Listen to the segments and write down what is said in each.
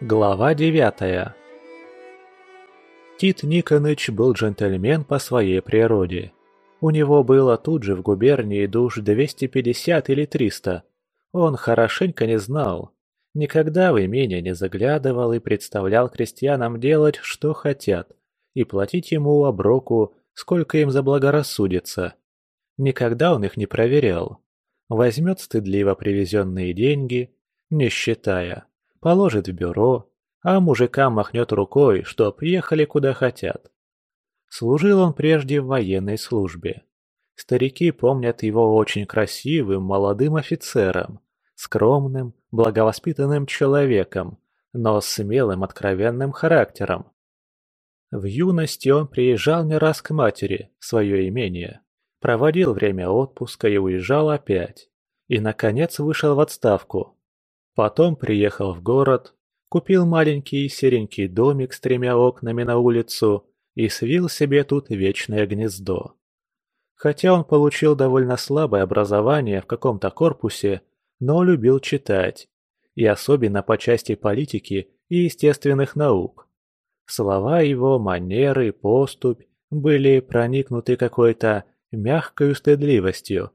Глава девятая Тит Никоныч был джентльмен по своей природе. У него было тут же в губернии душ 250 или 300. Он хорошенько не знал. Никогда в имение не заглядывал и представлял крестьянам делать, что хотят, и платить ему оброку, сколько им заблагорассудится. Никогда он их не проверял. Возьмет стыдливо привезенные деньги, не считая, положит в бюро, а мужикам махнет рукой, что приехали куда хотят. Служил он прежде в военной службе. Старики помнят его очень красивым молодым офицером, скромным, благовоспитанным человеком, но с смелым откровенным характером. В юности он приезжал не раз к матери, в свое имение, проводил время отпуска и уезжал опять, и, наконец, вышел в отставку. Потом приехал в город, купил маленький серенький домик с тремя окнами на улицу и свил себе тут вечное гнездо. Хотя он получил довольно слабое образование в каком-то корпусе, но любил читать, и особенно по части политики и естественных наук. Слова его, манеры, поступь были проникнуты какой-то мягкой стыдливостью,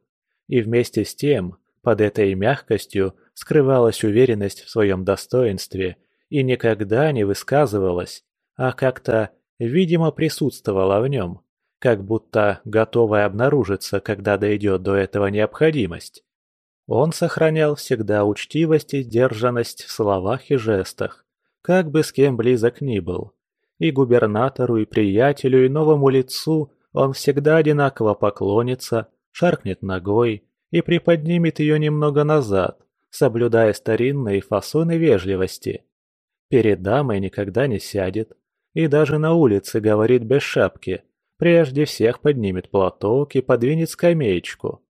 и вместе с тем, под этой мягкостью скрывалась уверенность в своем достоинстве и никогда не высказывалась, а как-то, видимо, присутствовала в нем, как будто готовая обнаружиться, когда дойдет до этого необходимость. Он сохранял всегда учтивость и сдержанность в словах и жестах, как бы с кем близок ни был. И губернатору, и приятелю, и новому лицу он всегда одинаково поклонится, шаркнет ногой и приподнимет ее немного назад, соблюдая старинные фасоны вежливости. Перед дамой никогда не сядет, и даже на улице говорит без шапки, прежде всех поднимет платок и подвинет скамеечку.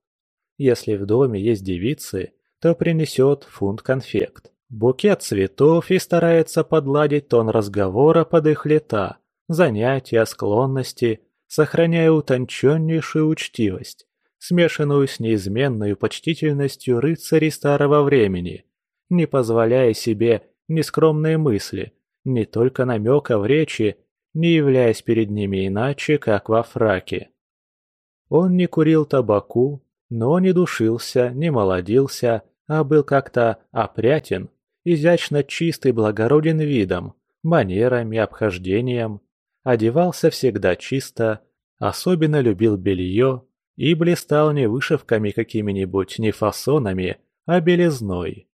Если в доме есть девицы, то принесет фунт конфект, букет цветов и старается подладить тон разговора под их лета, занятия, склонности, сохраняя утонченнейшую учтивость, смешанную с неизменной почтительностью рыцарей старого времени, не позволяя себе нескромные мысли, не только намека в речи, не являясь перед ними иначе, как во фраке. Он не курил табаку, но не душился, не молодился, а был как-то опрятен, изящно чистый благороден видом, манерами, обхождением, одевался всегда чисто, особенно любил белье, и блистал не вышивками какими-нибудь, не фасонами, а белизной.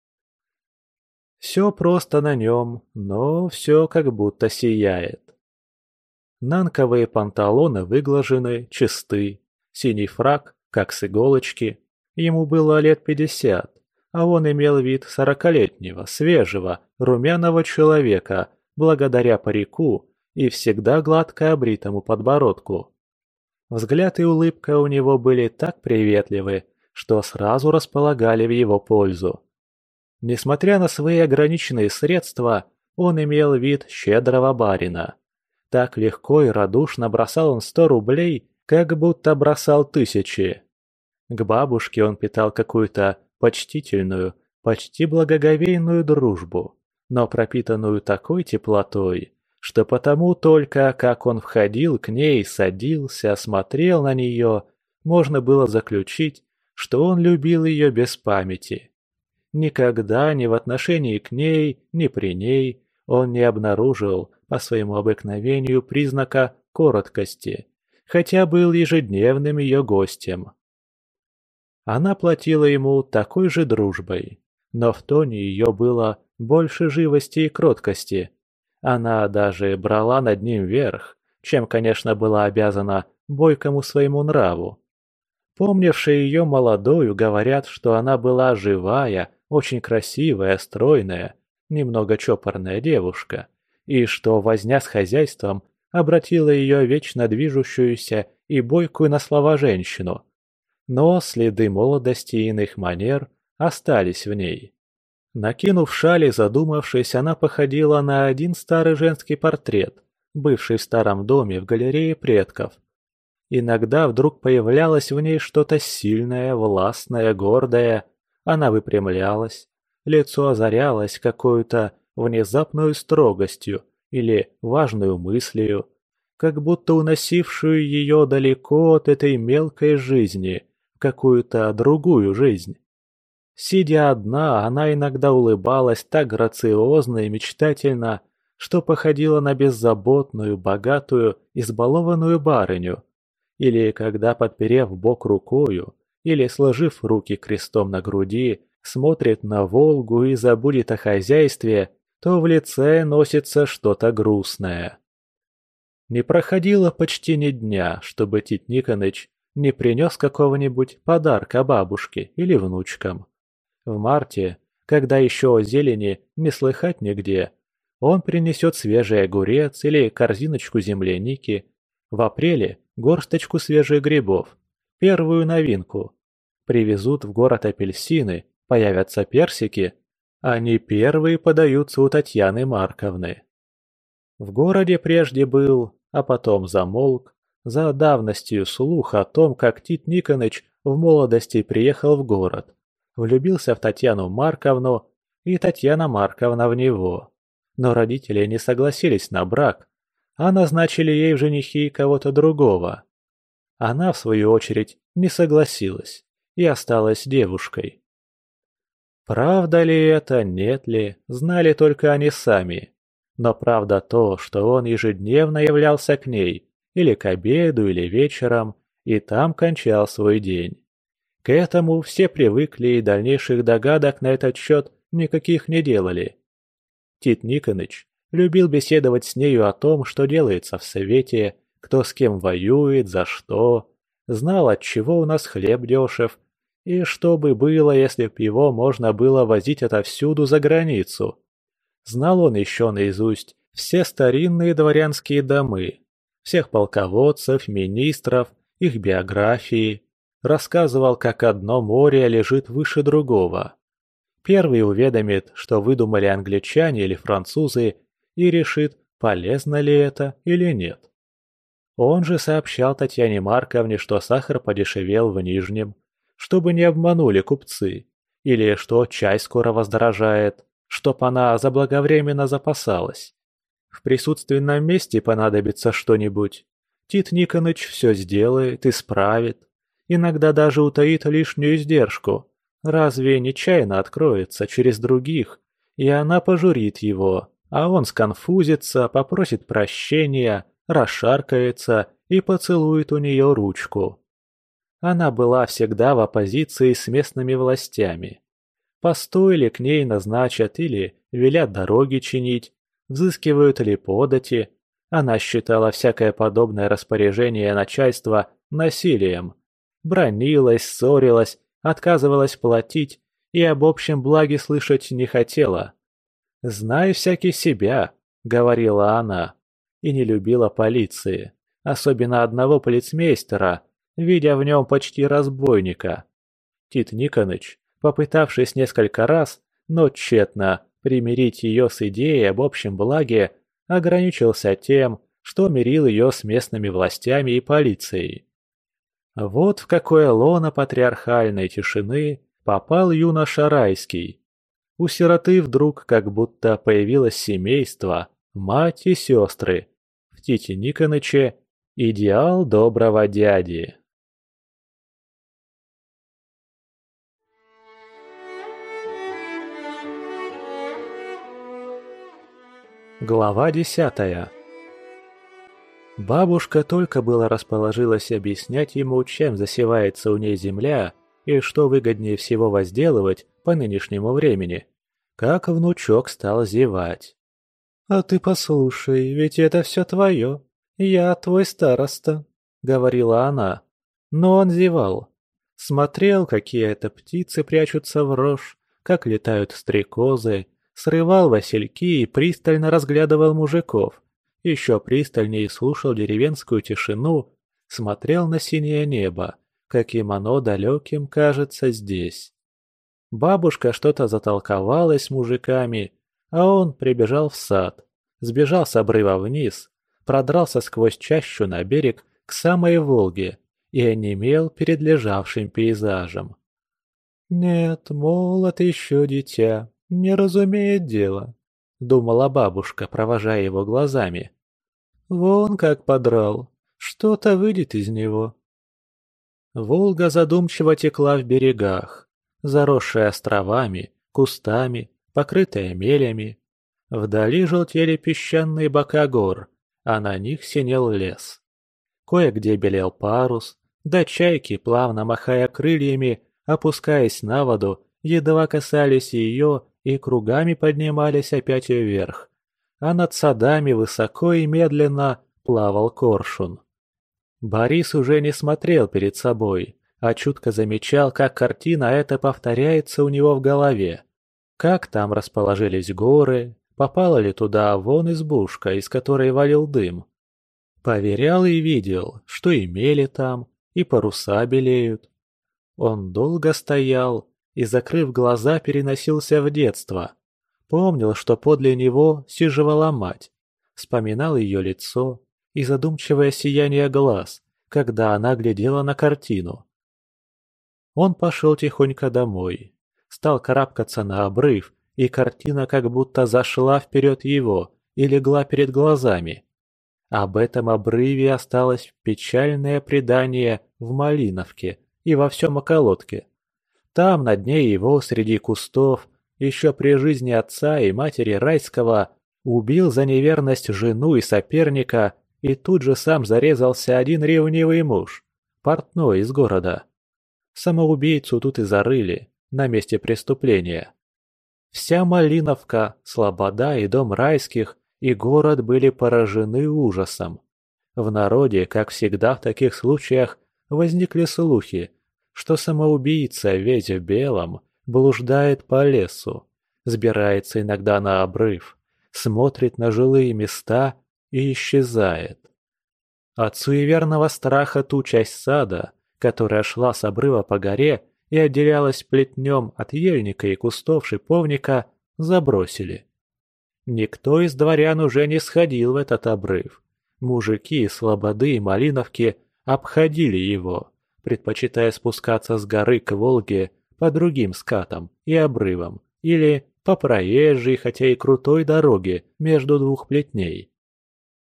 Все просто на нем, но все как будто сияет. Нанковые панталоны выглажены, чисты, синий фраг, как с иголочки. Ему было лет пятьдесят, а он имел вид сорокалетнего, свежего, румяного человека, благодаря парику и всегда гладко обритому подбородку. Взгляд и улыбка у него были так приветливы, что сразу располагали в его пользу. Несмотря на свои ограниченные средства, он имел вид щедрого барина. Так легко и радушно бросал он сто рублей, как будто бросал тысячи. К бабушке он питал какую-то почтительную, почти благоговейную дружбу, но пропитанную такой теплотой, что потому только, как он входил к ней, садился, смотрел на нее, можно было заключить, что он любил ее без памяти. Никогда ни в отношении к ней, ни при ней он не обнаружил по своему обыкновению признака короткости, хотя был ежедневным ее гостем. Она платила ему такой же дружбой, но в тоне ее было больше живости и кроткости – она даже брала над ним верх, чем, конечно, была обязана бойкому своему нраву. Помнившие ее молодою говорят, что она была живая, очень красивая, стройная, немного чопорная девушка, и что возня с хозяйством обратила ее вечно движущуюся и бойкую на слова женщину. Но следы молодости и иных манер остались в ней. Накинув шаль и задумавшись, она походила на один старый женский портрет, бывший в старом доме в галерее предков. Иногда вдруг появлялось в ней что-то сильное, властное, гордое. Она выпрямлялась, лицо озарялось какой-то внезапную строгостью или важную мыслью, как будто уносившую ее далеко от этой мелкой жизни в какую-то другую жизнь. Сидя одна, она иногда улыбалась так грациозно и мечтательно, что походила на беззаботную, богатую, избалованную барыню. Или когда, подперев бок рукою, или сложив руки крестом на груди, смотрит на Волгу и забудет о хозяйстве, то в лице носится что-то грустное. Не проходило почти ни дня, чтобы Тит Никоныч не принес какого-нибудь подарка бабушке или внучкам. В марте, когда еще о зелени не слыхать нигде, он принесет свежий огурец или корзиночку земляники, в апреле горсточку свежих грибов, первую новинку. Привезут в город апельсины, появятся персики, они первые подаются у Татьяны Марковны. В городе прежде был, а потом замолк, за давностью слух о том, как Тит Никоныч в молодости приехал в город, влюбился в Татьяну Марковну, и Татьяна Марковна в него. Но родители не согласились на брак, а назначили ей в женихи кого-то другого. Она, в свою очередь, не согласилась и осталась девушкой. Правда ли это, нет ли, знали только они сами. Но правда то, что он ежедневно являлся к ней, или к обеду, или вечером, и там кончал свой день. К этому все привыкли и дальнейших догадок на этот счет никаких не делали. Тит Никоныч любил беседовать с нею о том, что делается в Совете, кто с кем воюет, за что, знал, от чего у нас хлеб дешев, и что бы было, если б его можно было возить отовсюду за границу? Знал он еще наизусть все старинные дворянские домы, всех полководцев, министров, их биографии. Рассказывал, как одно море лежит выше другого. Первый уведомит, что выдумали англичане или французы, и решит, полезно ли это или нет. Он же сообщал Татьяне Марковне, что сахар подешевел в Нижнем, чтобы не обманули купцы, или что чай скоро воздорожает, чтоб она заблаговременно запасалась. В присутственном месте понадобится что-нибудь. Тит Никоныч все сделает, исправит, иногда даже утаит лишнюю издержку. Разве нечаянно откроется через других, и она пожурит его, а он сконфузится, попросит прощения, расшаркается и поцелует у нее ручку. Она была всегда в оппозиции с местными властями. Постой ли к ней назначат или велят дороги чинить, взыскивают ли подати. Она считала всякое подобное распоряжение начальства насилием. Бронилась, ссорилась, отказывалась платить и об общем благе слышать не хотела. «Знай всякий себя», — говорила она, и не любила полиции, особенно одного полицмейстера, видя в нем почти разбойника. Тит Никоныч, попытавшись несколько раз, но тщетно примирить ее с идеей об общем благе, ограничился тем, что мирил ее с местными властями и полицией. Вот в какое лоно патриархальной тишины попал юноша Райский. У сироты вдруг как будто появилось семейство, мать и сестры. В Тите Никоныче идеал доброго дяди. Глава десятая Бабушка только было расположилась объяснять ему, чем засевается у ней земля и что выгоднее всего возделывать по нынешнему времени, как внучок стал зевать. «А ты послушай, ведь это все твое. Я твой староста», — говорила она. Но он зевал. Смотрел, какие это птицы прячутся в рожь, как летают стрекозы, срывал васильки и пристально разглядывал мужиков. Еще пристальнее слушал деревенскую тишину, смотрел на синее небо, каким оно далеким кажется здесь. Бабушка что-то затолковалась с мужиками, а он прибежал в сад, сбежал с обрыва вниз, продрался сквозь чащу на берег к самой Волге и онемел перед лежавшим пейзажем. «Нет, молод еще дитя, не разумеет дела. — думала бабушка, провожая его глазами. «Вон как подрал. Что-то выйдет из него». Волга задумчиво текла в берегах, заросшая островами, кустами, покрытая мелями. Вдали желтели песчаные бока гор, а на них синел лес. Кое-где белел парус, да чайки, плавно махая крыльями, опускаясь на воду, едва касались ее и кругами поднимались опять вверх. А над садами высоко и медленно плавал коршун. Борис уже не смотрел перед собой, а чутко замечал, как картина эта повторяется у него в голове. Как там расположились горы, попала ли туда вон избушка, из которой валил дым. Поверял и видел, что имели там, и паруса белеют. Он долго стоял и, закрыв глаза, переносился в детство. Помнил, что подле него сиживала мать, вспоминал ее лицо и задумчивое сияние глаз, когда она глядела на картину. Он пошел тихонько домой, стал карабкаться на обрыв, и картина как будто зашла вперед его и легла перед глазами. Об этом обрыве осталось печальное предание в Малиновке и во всем околотке. Там, на дне его, среди кустов, еще при жизни отца и матери Райского, убил за неверность жену и соперника, и тут же сам зарезался один ревнивый муж, портной из города. Самоубийцу тут и зарыли, на месте преступления. Вся Малиновка, Слобода и дом Райских и город были поражены ужасом. В народе, как всегда в таких случаях, возникли слухи, что самоубийца весь в белом блуждает по лесу, сбирается иногда на обрыв, смотрит на жилые места и исчезает. От суеверного страха ту часть сада, которая шла с обрыва по горе и отделялась плетнем от ельника и кустов шиповника, забросили. Никто из дворян уже не сходил в этот обрыв. Мужики, слободы и малиновки обходили его, предпочитая спускаться с горы к Волге по другим скатам и обрывам или по проезжей, хотя и крутой дороге между двух плетней.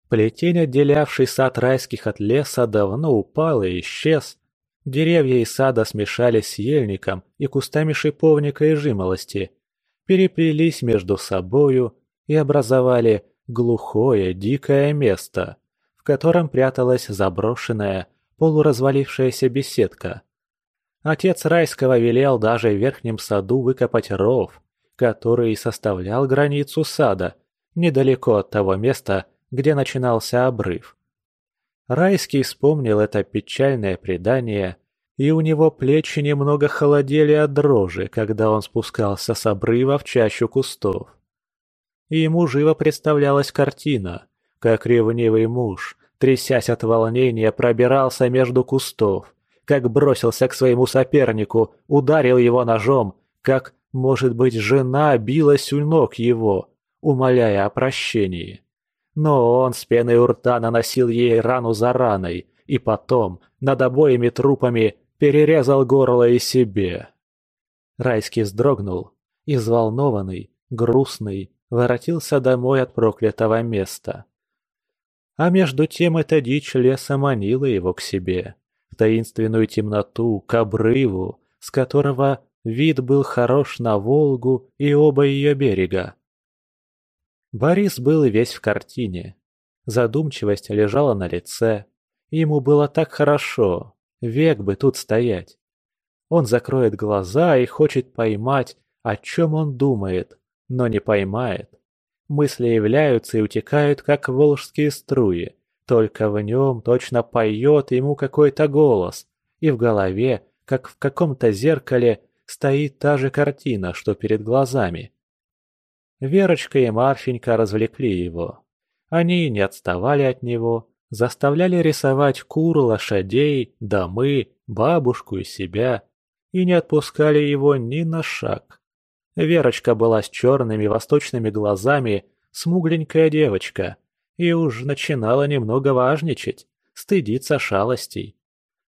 Плетень, отделявший сад райских от леса, давно упал и исчез. Деревья из сада смешались с ельником и кустами шиповника и жимолости, переплелись между собою и образовали глухое, дикое место, в котором пряталась заброшенная, полуразвалившаяся беседка. Отец Райского велел даже в верхнем саду выкопать ров, который составлял границу сада, недалеко от того места, где начинался обрыв. Райский вспомнил это печальное предание, и у него плечи немного холодели от дрожи, когда он спускался с обрыва в чащу кустов и ему живо представлялась картина, как ревнивый муж, трясясь от волнения, пробирался между кустов, как бросился к своему сопернику, ударил его ножом, как, может быть, жена билась у ног его, умоляя о прощении. Но он с пеной у рта наносил ей рану за раной, и потом, над обоими трупами, перерезал горло и себе. Райский вздрогнул, и взволнованный, грустный, воротился домой от проклятого места. А между тем эта дичь леса манила его к себе, в таинственную темноту, к обрыву, с которого вид был хорош на Волгу и оба ее берега. Борис был весь в картине. Задумчивость лежала на лице. Ему было так хорошо, век бы тут стоять. Он закроет глаза и хочет поймать, о чем он думает, но не поймает. Мысли являются и утекают, как волжские струи, только в нем точно поет ему какой-то голос, и в голове, как в каком-то зеркале, стоит та же картина, что перед глазами. Верочка и Марфенька развлекли его. Они не отставали от него, заставляли рисовать кур, лошадей, домы, бабушку и себя, и не отпускали его ни на шаг. Верочка была с черными восточными глазами, смугленькая девочка, и уж начинала немного важничать, стыдиться шалостей.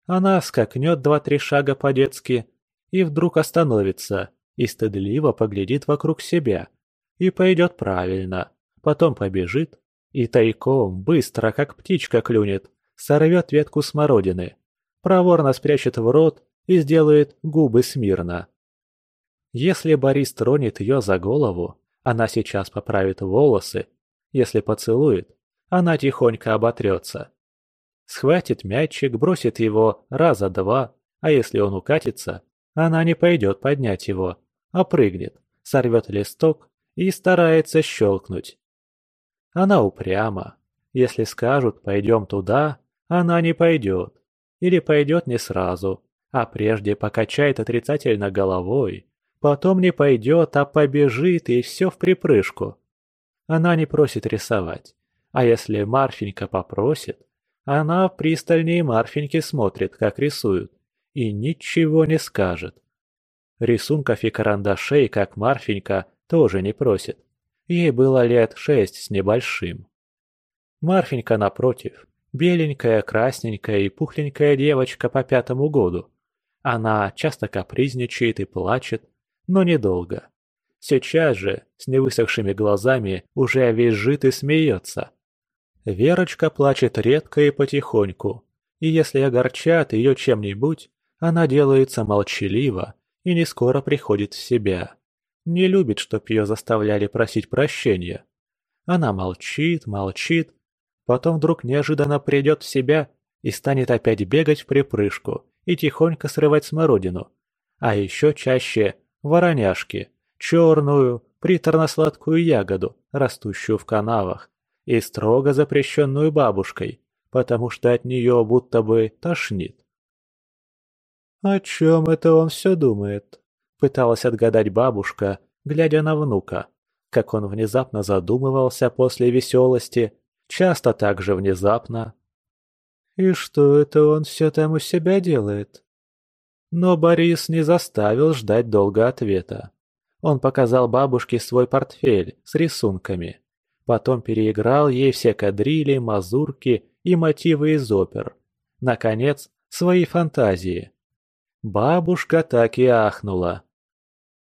Она скакнет два-три шага по-детски и вдруг остановится и стыдливо поглядит вокруг себя, и пойдет правильно, потом побежит и тайком, быстро, как птичка клюнет, сорвет ветку смородины, проворно спрячет в рот и сделает губы смирно. Если Борис тронет ее за голову, она сейчас поправит волосы, если поцелует, она тихонько оботрется. Схватит мячик, бросит его раза два, а если он укатится, она не пойдет поднять его, а прыгнет, сорвет листок и старается щелкнуть. Она упряма. Если скажут «пойдем туда», она не пойдет. Или пойдет не сразу, а прежде покачает отрицательно головой. Потом не пойдет, а побежит, и все в припрыжку. Она не просит рисовать. А если Марфенька попросит, она пристальнее Марфеньки смотрит, как рисуют, и ничего не скажет. Рисунков и карандашей, как Марфенька, тоже не просит. Ей было лет шесть с небольшим. Марфенька, напротив, беленькая, красненькая и пухленькая девочка по пятому году. Она часто капризничает и плачет, но недолго. Сейчас же, с невысохшими глазами, уже визжит и смеется. Верочка плачет редко и потихоньку, и если огорчат ее чем-нибудь, она делается молчалива и не скоро приходит в себя. Не любит, чтоб ее заставляли просить прощения. Она молчит, молчит, потом вдруг неожиданно придет в себя и станет опять бегать в припрыжку и тихонько срывать смородину. А еще чаще вороняшки, черную, приторно-сладкую ягоду, растущую в канавах, и строго запрещенную бабушкой, потому что от нее будто бы тошнит. «О чем это он все думает?» — пыталась отгадать бабушка, глядя на внука, как он внезапно задумывался после веселости, часто так же внезапно. «И что это он все там у себя делает?» Но Борис не заставил ждать долго ответа. Он показал бабушке свой портфель с рисунками. Потом переиграл ей все кадрили, мазурки и мотивы из опер. Наконец, свои фантазии. Бабушка так и ахнула.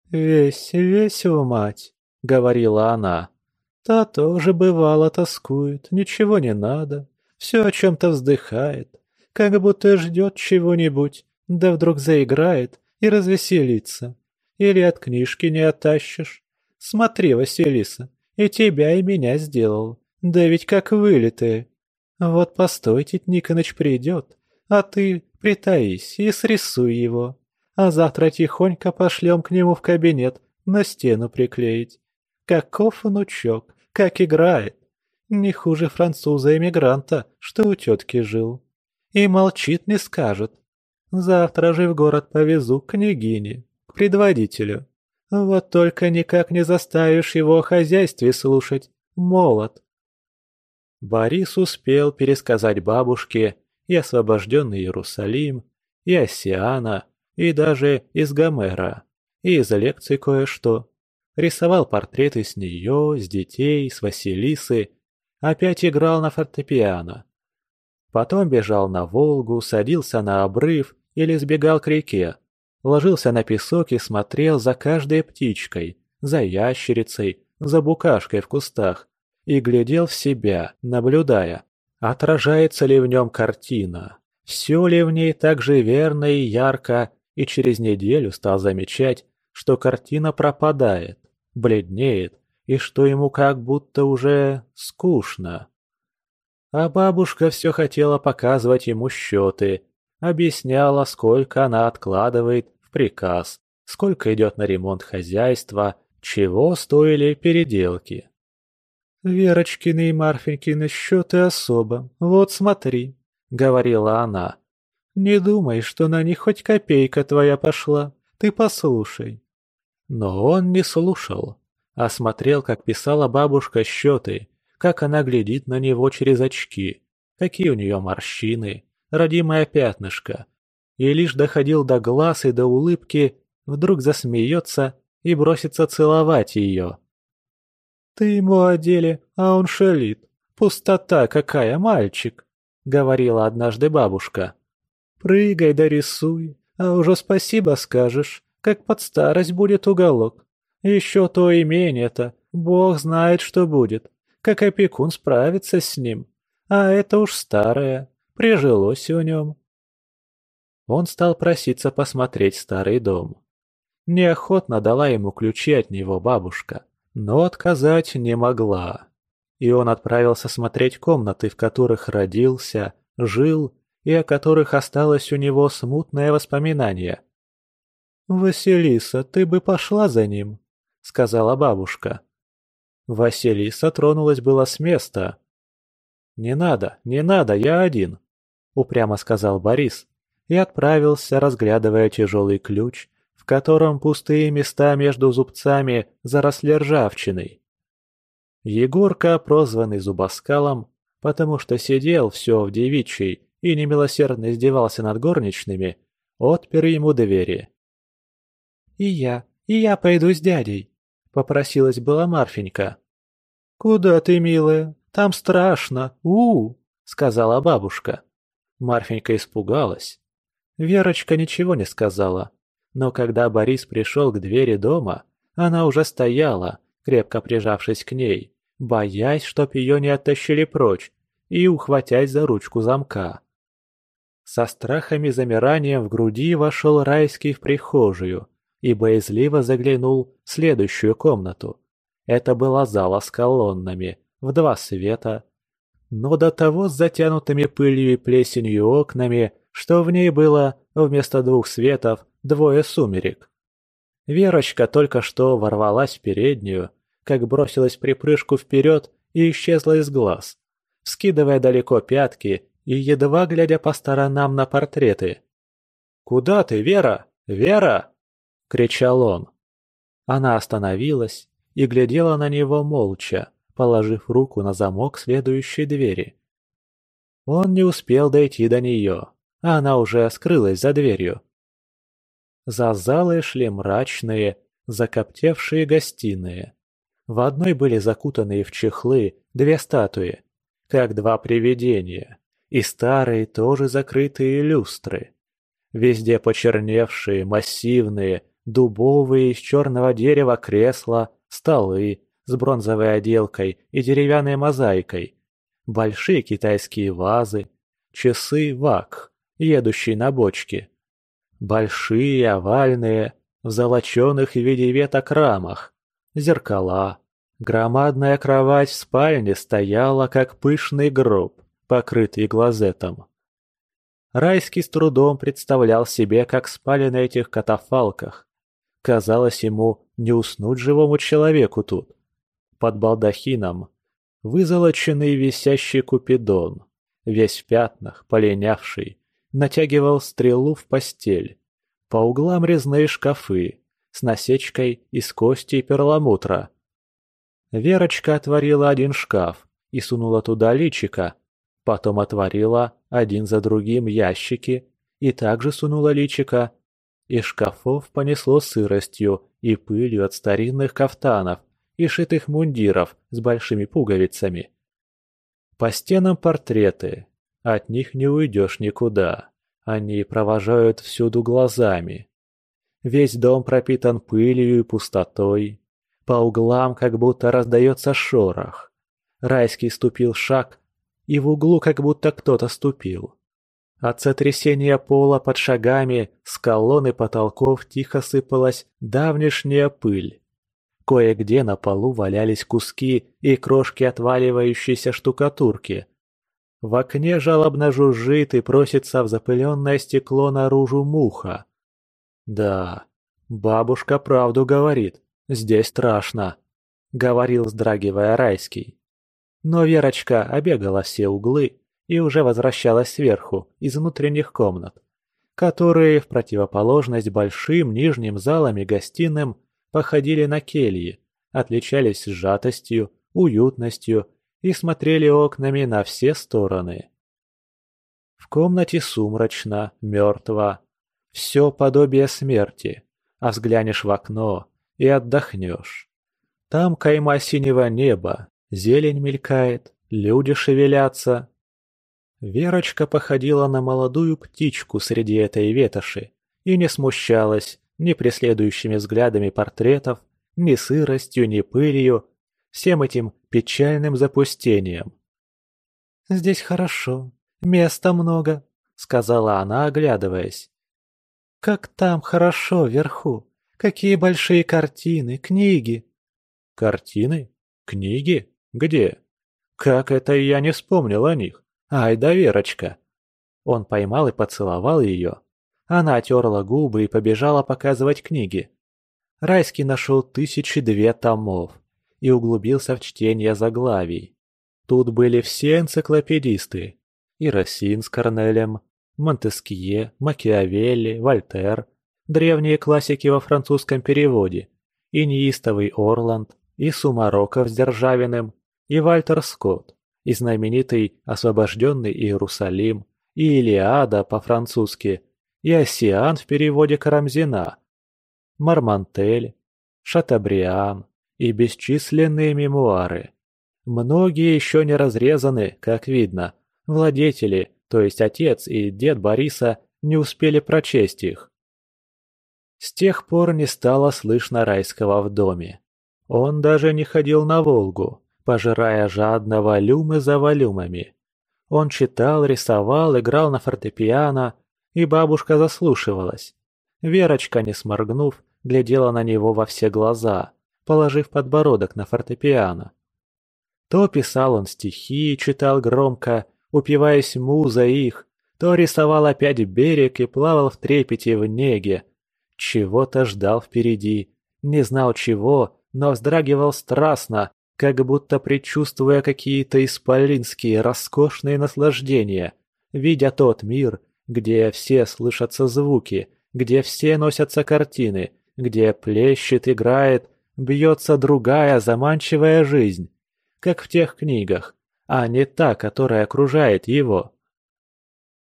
«Весь, весь у мать», — говорила она. «Та тоже бывало тоскует, ничего не надо, все о чем-то вздыхает, как будто ждет чего-нибудь, да вдруг заиграет и развеселится. Или от книжки не оттащишь. Смотри, Василиса, и тебя, и меня сделал. Да ведь как вылитые. Вот постойте, Никоныч придет, а ты притаись и срисуй его. А завтра тихонько пошлем к нему в кабинет на стену приклеить. Каков внучок, как играет. Не хуже француза-эмигранта, что у тетки жил. И молчит, не скажет. Завтра же в город повезу к княгине, к предводителю. Вот только никак не заставишь его о хозяйстве слушать. Молод. Борис успел пересказать бабушке и освобожденный Иерусалим, и Осиана, и даже из Гомера, и из лекций кое-что. Рисовал портреты с нее, с детей, с Василисы, опять играл на фортепиано. Потом бежал на Волгу, садился на обрыв или сбегал к реке, ложился на песок и смотрел за каждой птичкой, за ящерицей, за букашкой в кустах, и глядел в себя, наблюдая, отражается ли в нем картина, все ли в ней так же верно и ярко, и через неделю стал замечать, что картина пропадает, бледнеет, и что ему как будто уже скучно. А бабушка все хотела показывать ему счеты, объясняла, сколько она откладывает в приказ, сколько идет на ремонт хозяйства, чего стоили переделки. «Верочкины и Марфенькины счеты особо, вот смотри», — говорила она. «Не думай, что на них хоть копейка твоя пошла, ты послушай». Но он не слушал, а смотрел, как писала бабушка счеты, как она глядит на него через очки, какие у нее морщины, родимое пятнышко, и лишь доходил до глаз и до улыбки, вдруг засмеется и бросится целовать ее. «Ты ему о деле, а он шалит. Пустота какая, мальчик!» — говорила однажды бабушка. «Прыгай да рисуй, а уже спасибо скажешь, как под старость будет уголок. Еще то имение-то, Бог знает, что будет, как опекун справится с ним. А это уж старое, прижилось в нем. Он стал проситься посмотреть старый дом. Неохотно дала ему ключи от него бабушка, но отказать не могла. И он отправился смотреть комнаты, в которых родился, жил и о которых осталось у него смутное воспоминание. «Василиса, ты бы пошла за ним», — сказала бабушка. Василиса тронулась было с места. «Не надо, не надо, я один», — упрямо сказал Борис и отправился, разглядывая тяжелый ключ, в котором пустые места между зубцами заросли ржавчиной. Егорка, прозванный Зубоскалом, потому что сидел все в девичьей и немилосердно издевался над горничными, отпер ему двери. «И я, и я пойду с дядей», — попросилась была Марфенька. «Куда ты, милая? Там страшно, у, -у, -у сказала бабушка. Марфенька испугалась. Верочка ничего не сказала, но когда Борис пришел к двери дома, она уже стояла, крепко прижавшись к ней, боясь, чтоб ее не оттащили прочь, и ухватясь за ручку замка. Со страхом и замиранием в груди вошел Райский в прихожую и боязливо заглянул в следующую комнату. Это была зала с колоннами, в два света, но до того с затянутыми пылью и плесенью окнами, что в ней было вместо двух светов двое сумерек. Верочка только что ворвалась в переднюю, как бросилась припрыжку вперед и исчезла из глаз, скидывая далеко пятки и едва глядя по сторонам на портреты. «Куда ты, Вера? Вера!» — кричал он. Она остановилась и глядела на него молча, положив руку на замок следующей двери. Он не успел дойти до нее, а она уже скрылась за дверью. За залой шли мрачные, закоптевшие гостиные. В одной были закутанные в чехлы две статуи, как два привидения, и старые тоже закрытые люстры. Везде почерневшие, массивные, дубовые из черного дерева кресла, столы с бронзовой отделкой и деревянной мозаикой, большие китайские вазы, часы вак, едущие на бочке, большие овальные, в золоченых в виде веток рамах, зеркала. Громадная кровать в спальне стояла, как пышный гроб, покрытый глазетом. Райский с трудом представлял себе, как спали на этих катафалках, Казалось ему, не уснуть живому человеку тут. Под балдахином вызолоченный висящий купидон, весь в пятнах, полинявший, натягивал стрелу в постель. По углам резные шкафы с насечкой из кости и перламутра. Верочка отворила один шкаф и сунула туда личика, потом отворила один за другим ящики и также сунула личика из шкафов понесло сыростью и пылью от старинных кафтанов и шитых мундиров с большими пуговицами. По стенам портреты. От них не уйдешь никуда. Они провожают всюду глазами. Весь дом пропитан пылью и пустотой. По углам как будто раздается шорох. Райский ступил шаг, и в углу как будто кто-то ступил. От сотрясения пола под шагами с колонны потолков тихо сыпалась давнешняя пыль. Кое-где на полу валялись куски и крошки отваливающейся штукатурки. В окне жалобно жужжит и просится в запыленное стекло наружу муха. «Да, бабушка правду говорит, здесь страшно», — говорил, сдрагивая Райский. Но Верочка обегала все углы и уже возвращалась сверху, из внутренних комнат, которые, в противоположность большим нижним залам и гостиным, походили на кельи, отличались сжатостью, уютностью и смотрели окнами на все стороны. В комнате сумрачно, мертво, все подобие смерти, а взглянешь в окно и отдохнешь. Там кайма синего неба, зелень мелькает, люди шевелятся, Верочка походила на молодую птичку среди этой ветоши и не смущалась ни преследующими взглядами портретов, ни сыростью, ни пылью, всем этим печальным запустением. «Здесь хорошо, места много», — сказала она, оглядываясь. «Как там хорошо вверху! Какие большие картины, книги!» «Картины? Книги? Где? Как это я не вспомнил о них? Ай да Верочка!» Он поймал и поцеловал ее. Она терла губы и побежала показывать книги. Райский нашел тысячи две томов и углубился в чтение заглавий. Тут были все энциклопедисты. И Рассин с Корнелем, Монтескье, Макиавелли, Вольтер, древние классики во французском переводе, и неистовый Орланд, и Сумароков с Державиным, и Вальтер Скотт, и знаменитый «Освобожденный Иерусалим», и Илиада по-французски, и Осиан в переводе Карамзина, Мармантель, Шатабриан и бесчисленные мемуары. Многие еще не разрезаны, как видно. Владетели, то есть отец и дед Бориса, не успели прочесть их. С тех пор не стало слышно райского в доме. Он даже не ходил на Волгу, пожирая жадно валюмы за валюмами. Он читал, рисовал, играл на фортепиано, и бабушка заслушивалась. Верочка, не сморгнув, глядела на него во все глаза, положив подбородок на фортепиано. То писал он стихи, читал громко, упиваясь музой их, то рисовал опять берег и плавал в трепете в неге. Чего-то ждал впереди, не знал чего, но вздрагивал страстно, как будто предчувствуя какие-то исполинские роскошные наслаждения, видя тот мир, где все слышатся звуки, где все носятся картины, где плещет, играет, бьется другая заманчивая жизнь, как в тех книгах, а не та, которая окружает его.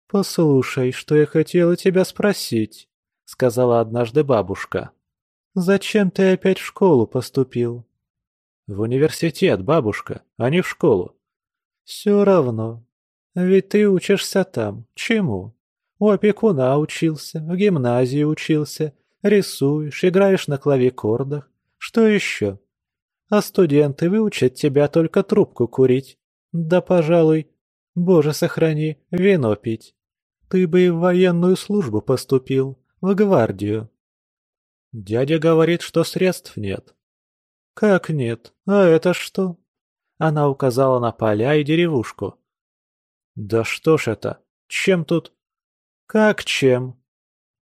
«Послушай, что я хотела тебя спросить», — сказала однажды бабушка. «Зачем ты опять в школу поступил?» «В университет, бабушка, а не в школу». «Все равно. Ведь ты учишься там. Чему? У опекуна учился, в гимназии учился, рисуешь, играешь на клавикордах. Что еще? А студенты выучат тебя только трубку курить. Да, пожалуй, боже сохрани, вино пить. Ты бы и в военную службу поступил, в гвардию. Дядя говорит, что средств нет. Как нет? А это что? Она указала на поля и деревушку. Да что ж это? Чем тут? Как чем?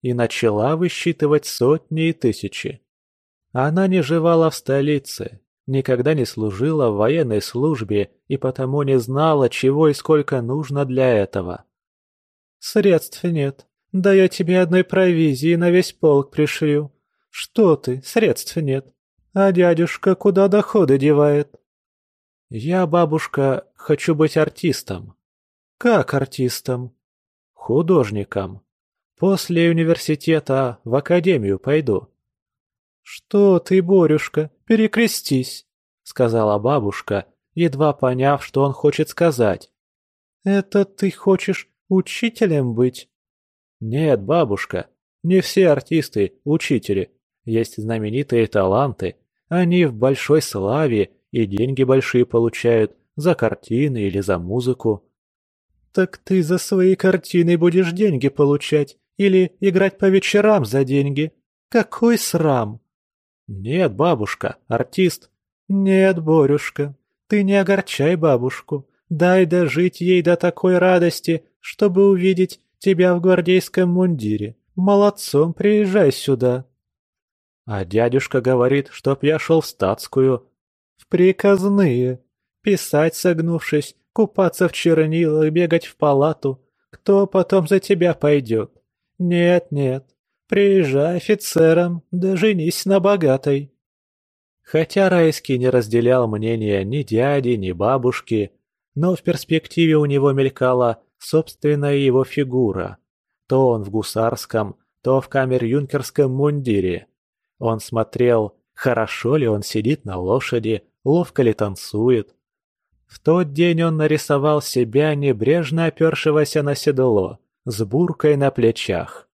И начала высчитывать сотни и тысячи. Она не живала в столице, никогда не служила в военной службе и потому не знала, чего и сколько нужно для этого. «Средств нет. Да я тебе одной провизии на весь полк пришлю. Что ты, средств нет. А дядюшка куда доходы девает?» «Я, бабушка, хочу быть артистом». «Как артистом?» «Художником. После университета в академию пойду». «Что ты, Борюшка, перекрестись!» — сказала бабушка, едва поняв, что он хочет сказать. «Это ты хочешь учителем быть?» «Нет, бабушка, не все артисты — учители. Есть знаменитые таланты. Они в большой славе и деньги большие получают за картины или за музыку». «Так ты за свои картины будешь деньги получать или играть по вечерам за деньги? Какой срам!» «Нет, бабушка, артист». «Нет, Борюшка, ты не огорчай бабушку. Дай дожить ей до такой радости, чтобы увидеть тебя в гвардейском мундире. Молодцом приезжай сюда». А дядюшка говорит, чтоб я шел в статскую. В приказные. Писать согнувшись, купаться в чернилах, бегать в палату. Кто потом за тебя пойдет? Нет, нет, Приезжай офицером, да женись на богатой. Хотя Райский не разделял мнения ни дяди, ни бабушки, но в перспективе у него мелькала собственная его фигура. То он в гусарском, то в камер-юнкерском мундире. Он смотрел, хорошо ли он сидит на лошади, ловко ли танцует. В тот день он нарисовал себя небрежно опершегося на седло, с буркой на плечах.